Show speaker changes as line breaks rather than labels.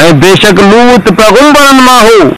۽ بيشڪ لوت پيگمبرن مان هو.